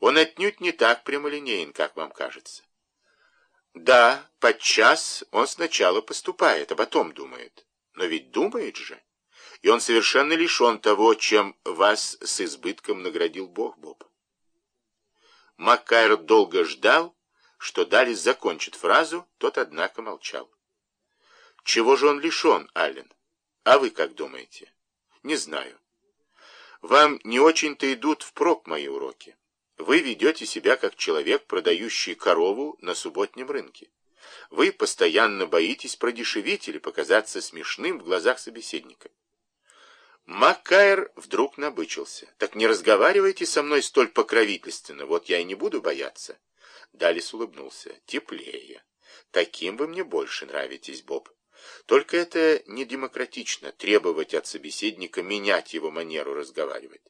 Он отнюдь не так прямолинеен, как вам кажется. Да, подчас он сначала поступает, а потом думает. Но ведь думает же. И он совершенно лишен того, чем вас с избытком наградил Бог, Боб. Маккайр долго ждал, что Далис закончит фразу, тот, однако, молчал. Чего же он лишен, Аллен? А вы как думаете? Не знаю. Вам не очень-то идут впрок мои уроки. Вы ведете себя как человек, продающий корову на субботнем рынке. Вы постоянно боитесь продешевить или показаться смешным в глазах собеседника. Маккайр вдруг набычился. «Так не разговаривайте со мной столь покровительственно, вот я и не буду бояться». Далис улыбнулся. «Теплее. Таким вы мне больше нравитесь, Боб. Только это не демократично, требовать от собеседника менять его манеру разговаривать.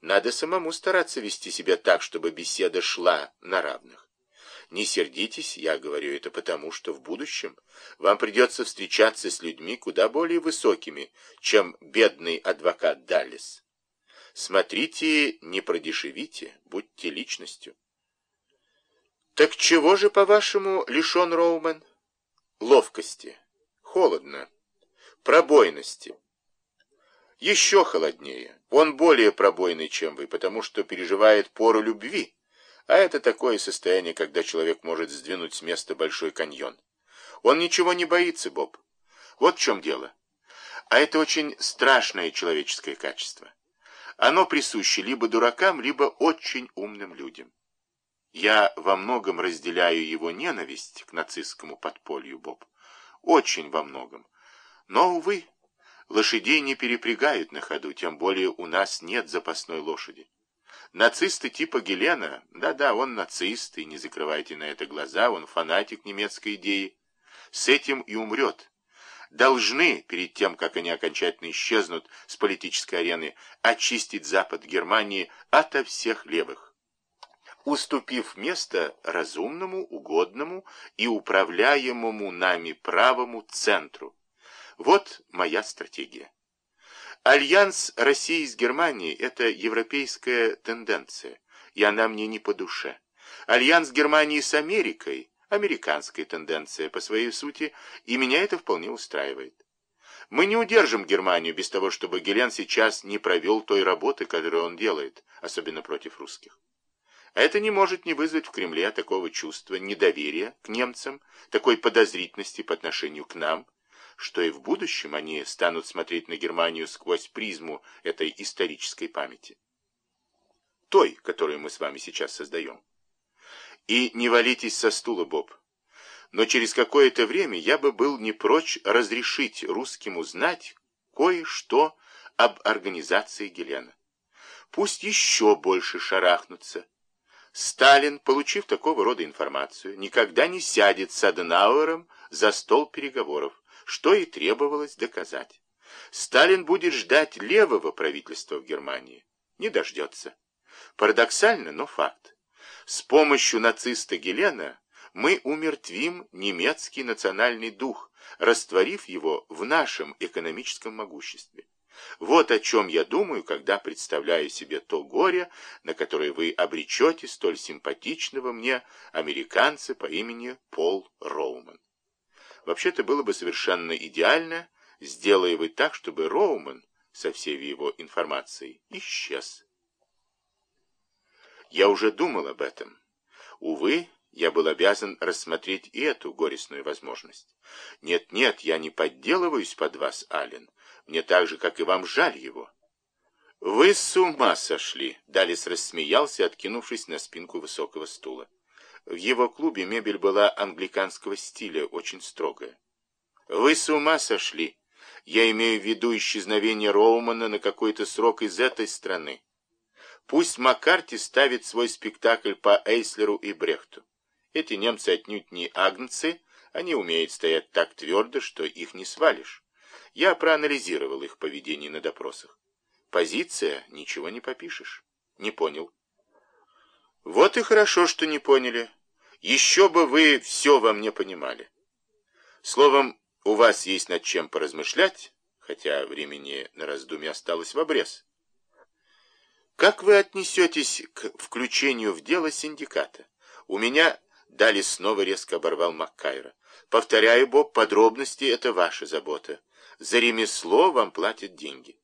Надо самому стараться вести себя так, чтобы беседа шла на равных. Не сердитесь, я говорю это потому, что в будущем вам придется встречаться с людьми куда более высокими, чем бедный адвокат Даллес. Смотрите, не продешевите, будьте личностью. Так чего же, по-вашему, лишен Роумен? Ловкости, холодно, пробойности. Еще холоднее. Он более пробойный, чем вы, потому что переживает пору любви. А это такое состояние, когда человек может сдвинуть с места большой каньон. Он ничего не боится, Боб. Вот в чем дело. А это очень страшное человеческое качество. Оно присуще либо дуракам, либо очень умным людям. Я во многом разделяю его ненависть к нацистскому подполью, Боб. Очень во многом. Но, увы, лошадей не перепрягают на ходу, тем более у нас нет запасной лошади. Нацисты типа Гелена, да-да, он нацист, и не закрывайте на это глаза, он фанатик немецкой идеи, с этим и умрет. Должны, перед тем, как они окончательно исчезнут с политической арены, очистить Запад Германии ото всех левых уступив место разумному, угодному и управляемому нами правому центру. Вот моя стратегия. Альянс России с Германией – это европейская тенденция, и она мне не по душе. Альянс Германии с Америкой – американская тенденция по своей сути, и меня это вполне устраивает. Мы не удержим Германию без того, чтобы Гелен сейчас не провел той работы, которую он делает, особенно против русских. Это не может не вызвать в Кремле такого чувства недоверия к немцам, такой подозрительности по отношению к нам, что и в будущем они станут смотреть на Германию сквозь призму этой исторической памяти. Той, которую мы с вами сейчас создаем. И не валитесь со стула, Боб. Но через какое-то время я бы был не прочь разрешить русским узнать кое-что об организации Гелена. Пусть еще больше шарахнутся, Сталин, получив такого рода информацию, никогда не сядет с Аденауэром за стол переговоров, что и требовалось доказать. Сталин будет ждать левого правительства в Германии. Не дождется. Парадоксально, но факт. С помощью нациста Гелена мы умертвим немецкий национальный дух, растворив его в нашем экономическом могуществе. Вот о чем я думаю, когда представляю себе то горе, на которое вы обречете столь симпатичного мне американца по имени Пол Роуман. Вообще-то было бы совершенно идеально, сделая вы так, чтобы Роуман со всей его информацией исчез. Я уже думал об этом. Увы, я был обязан рассмотреть и эту горестную возможность. Нет-нет, я не подделываюсь под вас, Аллен. Мне так же, как и вам, жаль его. Вы с ума сошли, Далис рассмеялся, откинувшись на спинку высокого стула. В его клубе мебель была англиканского стиля, очень строгая. Вы с ума сошли. Я имею в виду исчезновение Роумана на какой-то срок из этой страны. Пусть Маккарти ставит свой спектакль по Эйслеру и Брехту. Эти немцы отнюдь не агнцы, они умеют стоять так твердо, что их не свалишь. Я проанализировал их поведение на допросах. Позиция, ничего не попишешь. Не понял. Вот и хорошо, что не поняли. Еще бы вы все во мне понимали. Словом, у вас есть над чем поразмышлять, хотя времени на раздумье осталось в обрез. Как вы отнесетесь к включению в дело синдиката? У меня... Дали снова резко оборвал Маккайра. Повторяю, Боб, подробности — это ваша забота. За ремесло вам платят деньги.